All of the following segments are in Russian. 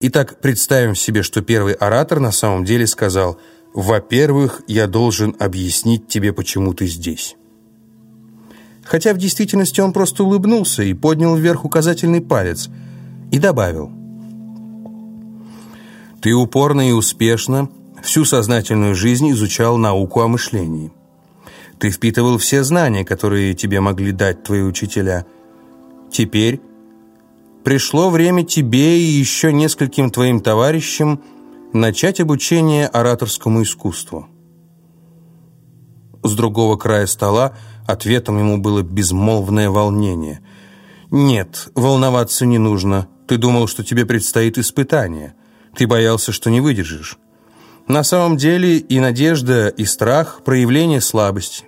Итак, представим себе, что первый оратор на самом деле сказал «Во-первых, я должен объяснить тебе, почему ты здесь». Хотя в действительности он просто улыбнулся и поднял вверх указательный палец и добавил «Ты упорно и успешно всю сознательную жизнь изучал науку о мышлении. Ты впитывал все знания, которые тебе могли дать твои учителя. Теперь пришло время тебе и еще нескольким твоим товарищам начать обучение ораторскому искусству. С другого края стола ответом ему было безмолвное волнение. «Нет, волноваться не нужно. Ты думал, что тебе предстоит испытание. Ты боялся, что не выдержишь. На самом деле и надежда, и страх – проявление слабости.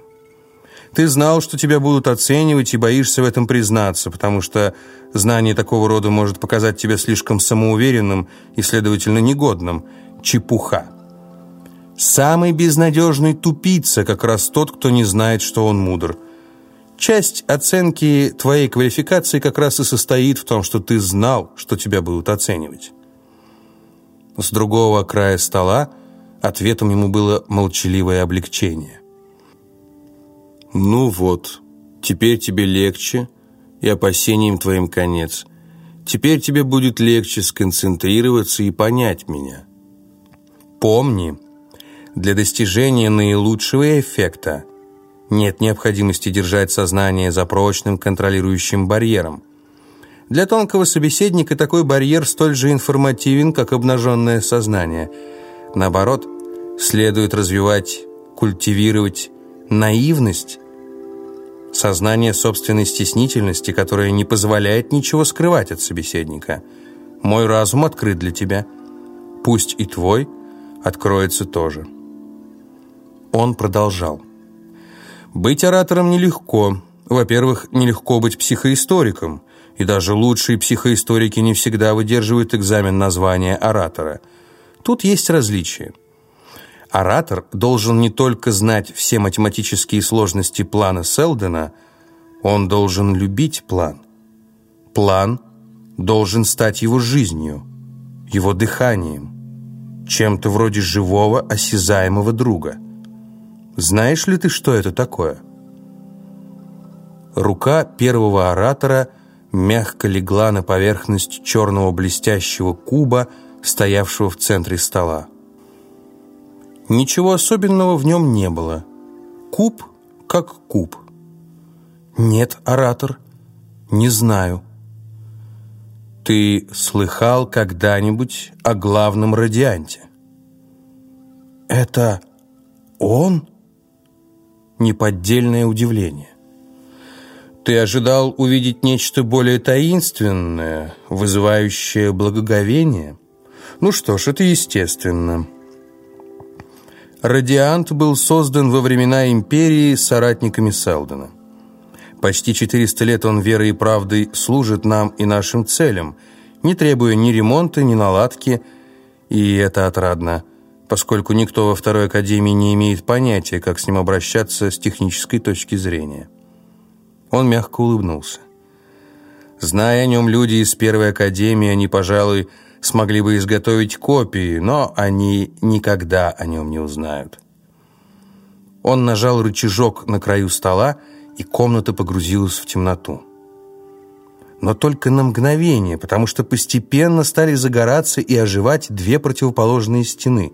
Ты знал, что тебя будут оценивать, и боишься в этом признаться, потому что знание такого рода может показать тебя слишком самоуверенным и, следовательно, негодным. Чепуха. Самый безнадежный тупица как раз тот, кто не знает, что он мудр. Часть оценки твоей квалификации как раз и состоит в том, что ты знал, что тебя будут оценивать. С другого края стола ответом ему было молчаливое облегчение. «Ну вот, теперь тебе легче, и опасениям твоим конец. Теперь тебе будет легче сконцентрироваться и понять меня. Помни, для достижения наилучшего эффекта нет необходимости держать сознание за прочным контролирующим барьером. Для тонкого собеседника такой барьер столь же информативен, как обнаженное сознание. Наоборот, следует развивать, культивировать наивность, сознание собственной стеснительности, которое не позволяет ничего скрывать от собеседника. Мой разум открыт для тебя. Пусть и твой откроется тоже. Он продолжал. Быть оратором нелегко. Во-первых, нелегко быть психоисториком. И даже лучшие психоисторики не всегда выдерживают экзамен на звание оратора. Тут есть различия. Оратор должен не только знать все математические сложности плана Селдена, он должен любить план. План должен стать его жизнью, его дыханием, чем-то вроде живого осязаемого друга. Знаешь ли ты, что это такое? Рука первого оратора мягко легла на поверхность черного блестящего куба, стоявшего в центре стола. Ничего особенного в нем не было. Куб как куб. Нет, оратор, не знаю. Ты слыхал когда-нибудь о главном радианте? Это он? Неподдельное удивление. Ты ожидал увидеть нечто более таинственное, вызывающее благоговение? Ну что ж, это естественно. Радиант был создан во времена империи соратниками Селдона. Почти 400 лет он верой и правдой служит нам и нашим целям, не требуя ни ремонта, ни наладки, и это отрадно, поскольку никто во Второй Академии не имеет понятия, как с ним обращаться с технической точки зрения. Он мягко улыбнулся. Зная о нем люди из Первой Академии, они, пожалуй, смогли бы изготовить копии, но они никогда о нем не узнают. Он нажал рычажок на краю стола, и комната погрузилась в темноту. Но только на мгновение, потому что постепенно стали загораться и оживать две противоположные стены.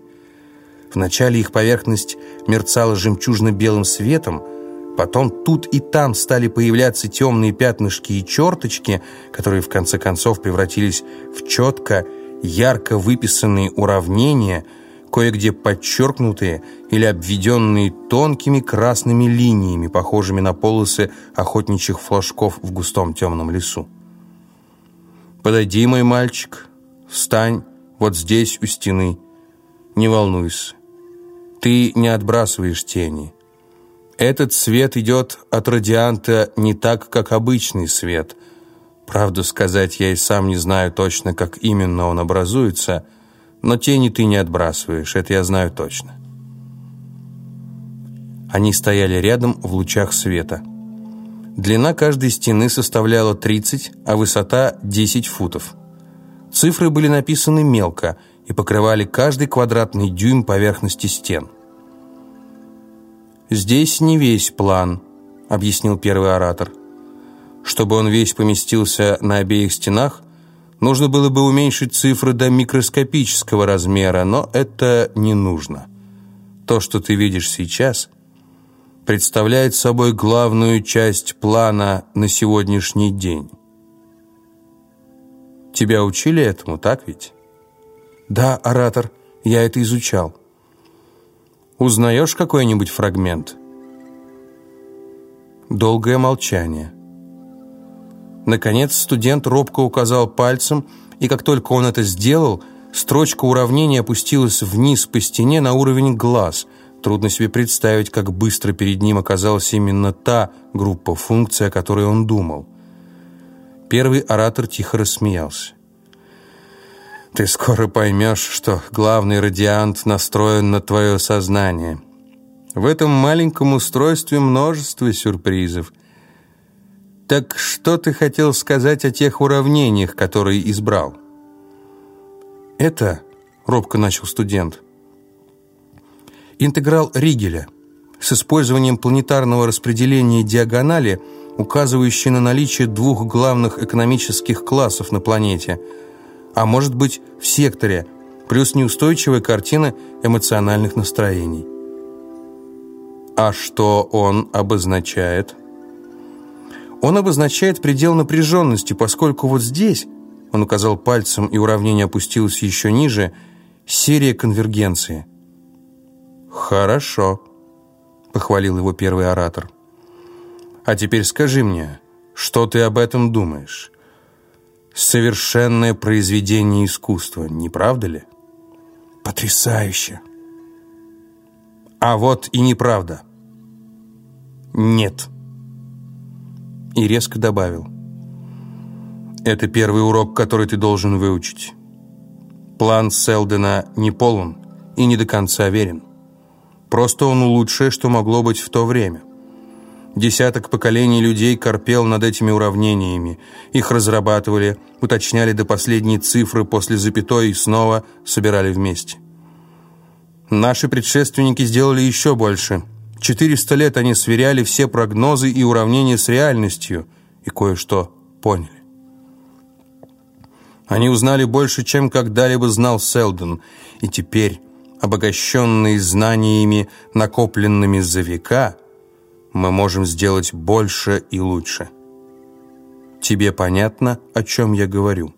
Вначале их поверхность мерцала жемчужно-белым светом, потом тут и там стали появляться темные пятнышки и черточки, которые в конце концов превратились в четко ярко выписанные уравнения, кое-где подчеркнутые или обведенные тонкими красными линиями, похожими на полосы охотничьих флажков в густом темном лесу. «Подойди, мой мальчик, встань вот здесь у стены, не волнуйся, ты не отбрасываешь тени». Этот свет идет от радианта не так, как обычный свет – Правду сказать, я и сам не знаю точно, как именно он образуется, но тени ты не отбрасываешь, это я знаю точно. Они стояли рядом в лучах света. Длина каждой стены составляла 30, а высота 10 футов. Цифры были написаны мелко и покрывали каждый квадратный дюйм поверхности стен. «Здесь не весь план», — объяснил первый оратор. «Чтобы он весь поместился на обеих стенах, нужно было бы уменьшить цифры до микроскопического размера, но это не нужно. То, что ты видишь сейчас, представляет собой главную часть плана на сегодняшний день». Тебя учили этому, так ведь? Да, оратор, я это изучал. Узнаешь какой-нибудь фрагмент? Долгое молчание. Наконец студент робко указал пальцем, и как только он это сделал, строчка уравнения опустилась вниз по стене на уровень глаз. Трудно себе представить, как быстро перед ним оказалась именно та группа функций, о которой он думал. Первый оратор тихо рассмеялся. «Ты скоро поймешь, что главный радиант настроен на твое сознание. В этом маленьком устройстве множество сюрпризов. Так что ты хотел сказать о тех уравнениях, которые избрал?» «Это...» — робко начал студент. «Интеграл Ригеля» с использованием планетарного распределения диагонали — указывающий на наличие двух главных экономических классов на планете, а может быть в секторе, плюс неустойчивая картина эмоциональных настроений. А что он обозначает? Он обозначает предел напряженности, поскольку вот здесь, он указал пальцем, и уравнение опустилось еще ниже, серия конвергенции. «Хорошо», — похвалил его первый оратор. А теперь скажи мне, что ты об этом думаешь? Совершенное произведение искусства, не правда ли? Потрясающе. А вот и неправда. Нет. И резко добавил. Это первый урок, который ты должен выучить. План Селдена не полон и не до конца верен. Просто он лучшее, что могло быть в то время. Десяток поколений людей корпел над этими уравнениями. Их разрабатывали, уточняли до последней цифры после запятой и снова собирали вместе. Наши предшественники сделали еще больше. 400 лет они сверяли все прогнозы и уравнения с реальностью и кое-что поняли. Они узнали больше, чем когда-либо знал Селдон, и теперь, обогащенные знаниями, накопленными за века, мы можем сделать больше и лучше. Тебе понятно, о чем я говорю?»